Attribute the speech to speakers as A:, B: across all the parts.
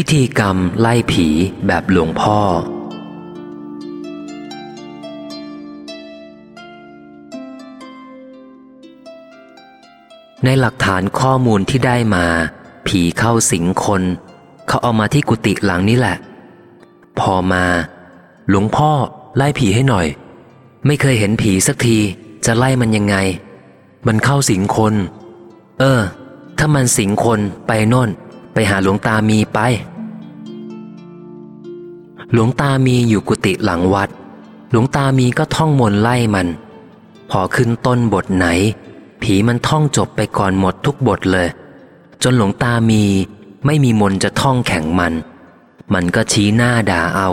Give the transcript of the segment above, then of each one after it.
A: พิธีกรรมไล่ผีแบบหลวงพ่อ ในหลักฐานข้อมูลที่ได้มา ผีเข้าสิงคน เขาเอามาที่กุฏิหลังนี้แหละ พอมา หลวงพ่อไล่ผีให้หน่อย ไม่เคยเห็นผีสักทีจะไล่มันยังไง มันเข้าสิงคน เออ ถ้ามันสิงคนไปโน่น ไปหาหลวงตามีไป หลวงตามีอยู่กุฏิหลังวัด หลวงตามีก็ท่องมนต์ไล่มัน พอขึ้นต้นบทไหน ผีมันท่องจบไปก่อนหมดทุกบทเลย จนหลวงตามีไม่มีมนต์จะท่องแข่งมัน มันก็ชี้หน้าด่าเอา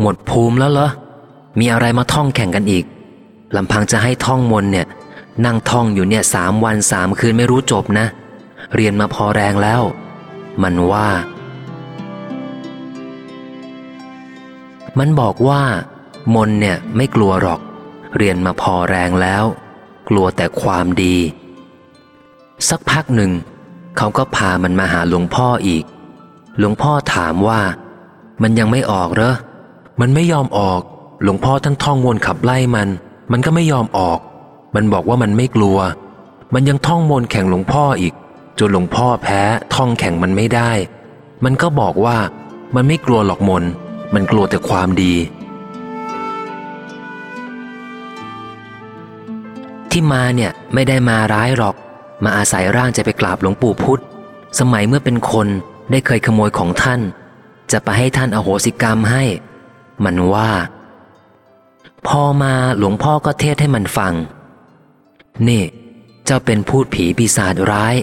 A: หมดภูมิแล้วเหรอ มีอะไรมาท่องแข่งกันอีกลำพังจะให้ท่องมนเนี่ยนั่งท่องอยู่เนี่ยสามวันสามคืนไม่รู้จบนะ เรียนมาพอแรงแล้ว มันว่า มันบอกว่า มนเนี่ยไม่กลัวหรอก เรียนมาพอแรงแล้ว กลัวแต่ความดี สักพักหนึ่ง เขาก็พามันมาหาหลวงพ่ออีก หลวงพ่อถามว่า มันยังไม่ออกเหรอ มันไม่ยอมออก หลวงพ่อทั้งท่องวนขับไล่มัน มันก็ไม่ยอมออก มันบอกว่ามันไม่กลัว มันยังท่องมนแข่งหลวงพ่ออีก จนหลวงพ่อแพ้ท่องแข่งมันไม่ได้ มันก็บอกว่ามันไม่กลัวหรอกมน มันกลัวแต่ความดี ที่มาเนี่ยไม่ได้มาร้ายหรอก มาอาศัยร่างจะไปกราบหลวงปู่พุธสมัยเมื่อเป็นคนได้เคยขโมยของท่าน จะไปให้ท่านอโหสิกรรมให้ มันว่า พอมาหลวงพ่อก็เทศให้มันฟัง นี่ เจ้าเป็นพูดผีปีศาจร้าย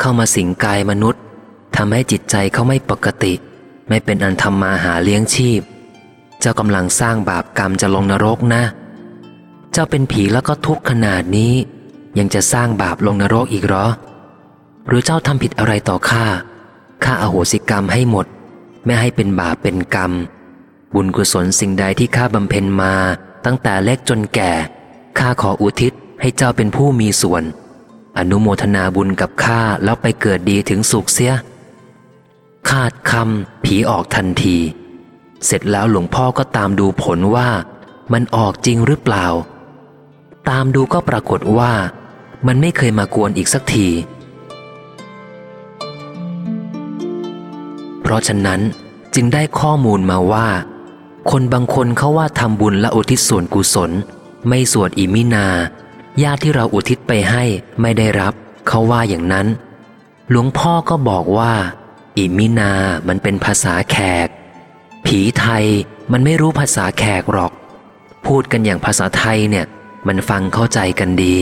A: เข้ามาสิงกายมนุษย์ทำให้จิตใจเขาไม่ปกติ ไม่เป็นอันทำมาหาเลี้ยงชีพ เจ้ากำลังสร้างบาปกรรมจะลงนรกนะ เจ้าเป็นผีแล้วก็ทุกข์ขนาดนี้ ยังจะสร้างบาปลงนรกอีกหรอ หรือเจ้าทำผิดอะไรต่อข้าข้าอาโหสิกรรมให้หมด ไม่ให้เป็นบาปเป็นกรรม บุญกุศลสิ่งใดที่ข้าบำเพ็ญมา ตั้งแต่เล็กจนแก่ข้าขออุทิศให้เจ้าเป็นผู้มีส่วน อนุโมทนาบุญกับข้าแล้วไปเกิดดีถึงสุขเสียขาดคำผีออกทันที เสร็จแล้วหลวงพ่อก็ตามดูผลว่า มันออกจริงหรือเปล่า ตามดูก็ปรากฏว่า มันไม่เคยมากวนอีกสักที เพราะฉะนั้นจึงได้ข้อมูลมาว่า คนบางคนเขาว่าทำบุญและอุทิศส่วนกุศล ไม่สวดอิมินา ญาติที่เราอุทิศไปให้ไม่ได้รับ เขาว่าอย่างนั้น หลวงพ่อก็บอกว่า อิมินามันเป็นภาษาแขก ผีไทยมันไม่รู้ภาษาแขกหรอก พูดกันอย่างภาษาไทยเนี่ย มันฟังเข้าใจกันดี